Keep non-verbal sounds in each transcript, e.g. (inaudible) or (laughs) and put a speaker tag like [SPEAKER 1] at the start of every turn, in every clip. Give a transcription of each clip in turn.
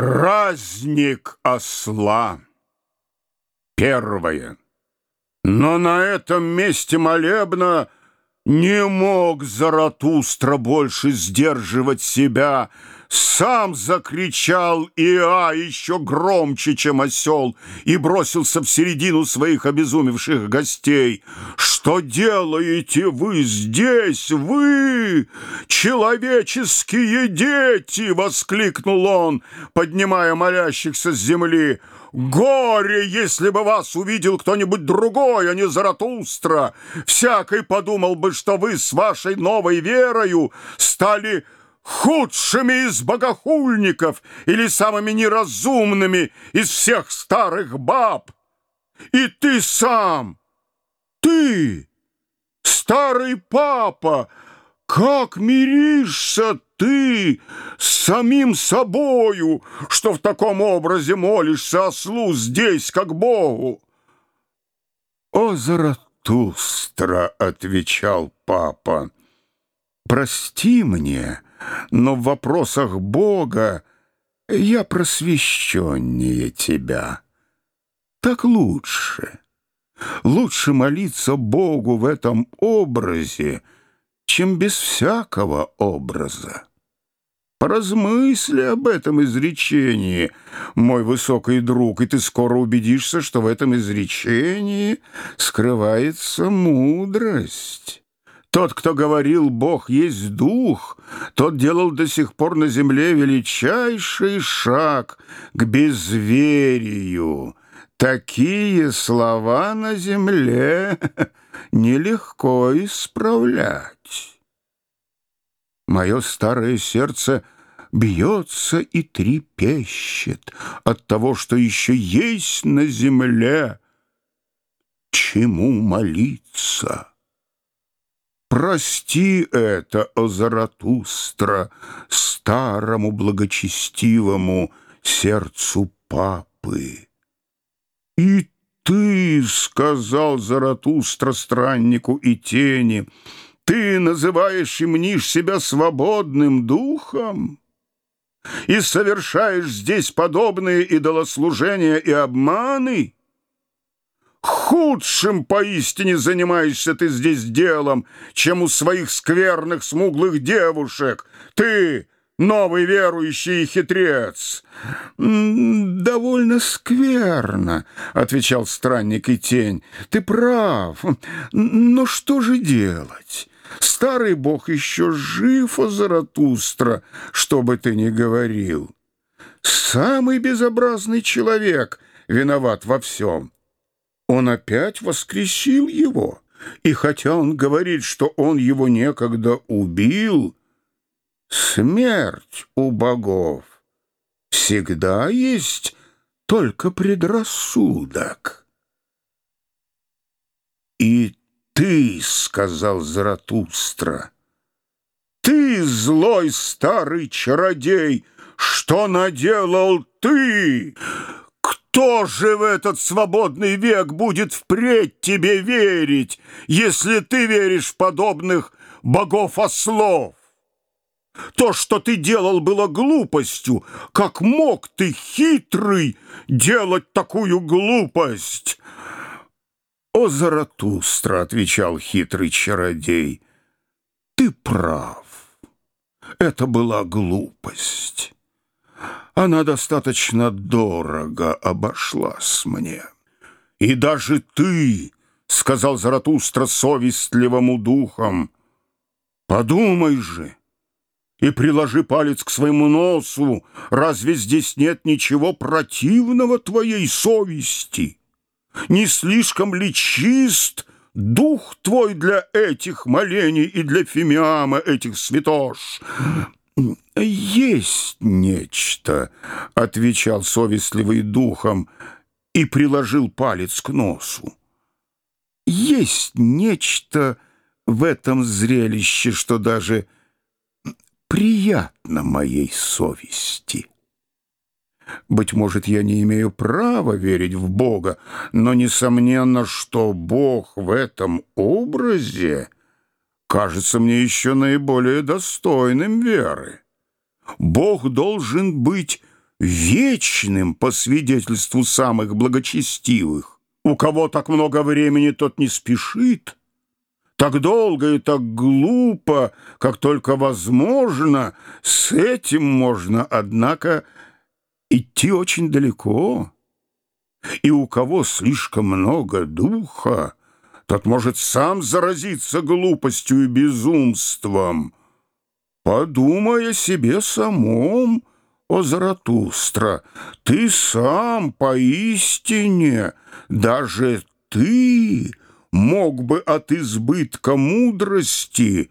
[SPEAKER 1] Праздник осла. Первое. Но на этом месте молебна не мог Заратустра больше сдерживать себя, сам закричал Иа еще громче, чем осел, и бросился в середину своих обезумевших гостей. «Что делаете вы здесь, вы, человеческие дети?» — воскликнул он, поднимая молящихся с земли. Горе, если бы вас увидел кто-нибудь другой, а не Заратустра! Всякий подумал бы, что вы с вашей новой верою стали худшими из богохульников или самыми неразумными из всех старых баб. И ты сам, ты, старый папа, как миришься ты с самим собою, что в таком образе молишься ослу здесь, как Богу? О, Заратустра, — отвечал папа, — прости мне, — но в вопросах Бога я просвещеннее тебя. Так лучше. Лучше молиться Богу в этом образе, чем без всякого образа. Поразмысли об этом изречении, мой высокий друг, и ты скоро убедишься, что в этом изречении скрывается мудрость. Тот, кто говорил «Бог есть дух», тот делал до сих пор на земле величайший шаг к безверию. Такие слова на земле (laughs) нелегко исправлять. Мое старое сердце бьется и трепещет от того, что еще есть на земле, чему молиться. Прости это, о Заратустра, старому благочестивому сердцу папы. И ты, — сказал Заратустра страннику и тени, — ты называешь и мнишь себя свободным духом и совершаешь здесь подобные идолослужения и обманы? Худшим поистине занимаешься ты здесь делом, чем у своих скверных смуглых девушек. Ты новый верующий хитрец. «Довольно скверно», — отвечал странник и тень. «Ты прав. Но что же делать? Старый бог еще жив, о Заратустра, что бы ты ни говорил. Самый безобразный человек виноват во всем» он опять воскресил его. И хотя он говорит, что он его некогда убил, смерть у богов всегда есть только предрассудок. «И ты, — сказал Заратустра, — ты, злой старый чародей, что наделал ты?» Кто же в этот свободный век будет впредь тебе верить, если ты веришь в подобных богов-ослов? То, что ты делал, было глупостью. Как мог ты, хитрый, делать такую глупость? «О, Заратустра!» — отвечал хитрый чародей. «Ты прав. Это была глупость». Она достаточно дорого обошлась мне. И даже ты, — сказал Заратустра совестливому духом, — подумай же и приложи палец к своему носу, разве здесь нет ничего противного твоей совести? Не слишком ли чист дух твой для этих молений и для фимиама этих святош? «Есть нечто», — отвечал совестливый духом и приложил палец к носу. «Есть нечто в этом зрелище, что даже приятно моей совести». Быть может, я не имею права верить в Бога, но несомненно, что Бог в этом образе кажется мне еще наиболее достойным веры. Бог должен быть вечным по свидетельству самых благочестивых. У кого так много времени, тот не спешит. Так долго и так глупо, как только возможно, с этим можно, однако, идти очень далеко. И у кого слишком много духа, тот может сам заразиться глупостью и безумством. Подумай о себе самом, о Заратустра, ты сам поистине, даже ты мог бы от избытка мудрости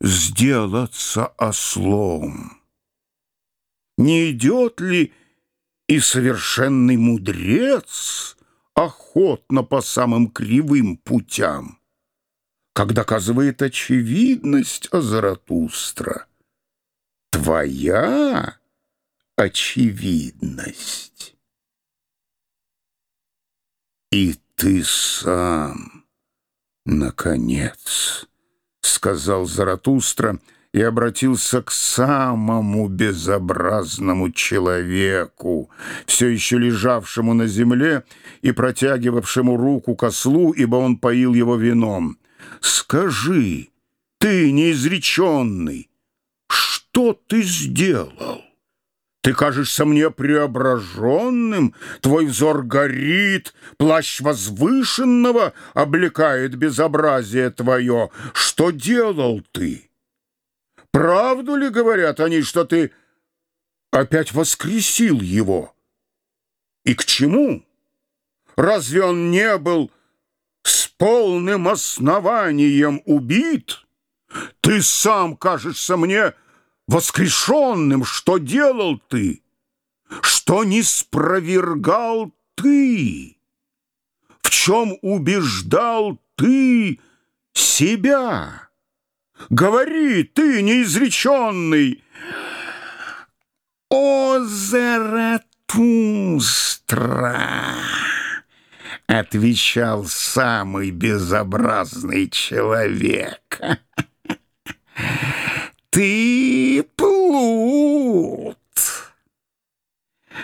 [SPEAKER 1] сделаться ослом. Не идет ли и совершенный мудрец охотно по самым кривым путям, как доказывает очевидность о Заратустра. Твоя очевидность. И ты сам, наконец, сказал Заратустра, — и обратился к самому безобразному человеку, все еще лежавшему на земле и протягивавшему руку к ослу, ибо он поил его вином. «Скажи, ты неизреченный, что ты сделал?» Ты кажешься мне преображенным, Твой взор горит, плащ возвышенного Облекает безобразие твое. Что делал ты? Правду ли говорят они, что ты опять воскресил его? И к чему? Разве он не был с полным основанием убит? Ты сам кажешься мне воскрешенным. Что делал ты? Что не спровергал ты? В чем убеждал ты себя? Говори, ты неизреченный!» «О, Заратустра!» — отвечал самый безобразный человек. «Ты плут!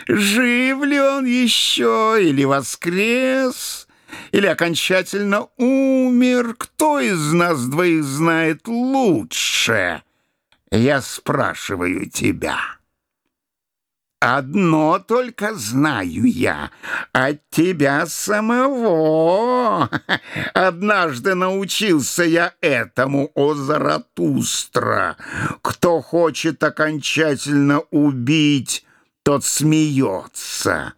[SPEAKER 1] Жив ли он еще или воскрес?» Или окончательно умер, кто из нас двоих знает лучше? Я спрашиваю тебя. Одно только знаю я от тебя самого. Однажды научился я этому, о Заратустра. Кто хочет окончательно убить тот смеется.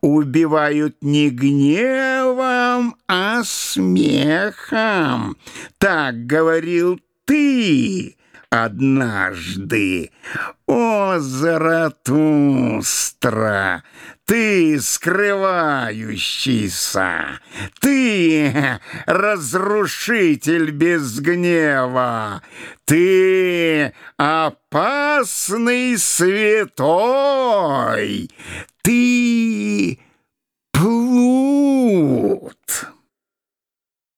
[SPEAKER 1] Убивают не гневом, а смехом. Так говорил ты однажды. О, Заратустра, ты скрывающийся, ты разрушитель без гнева, ты опасный святой, ты плут.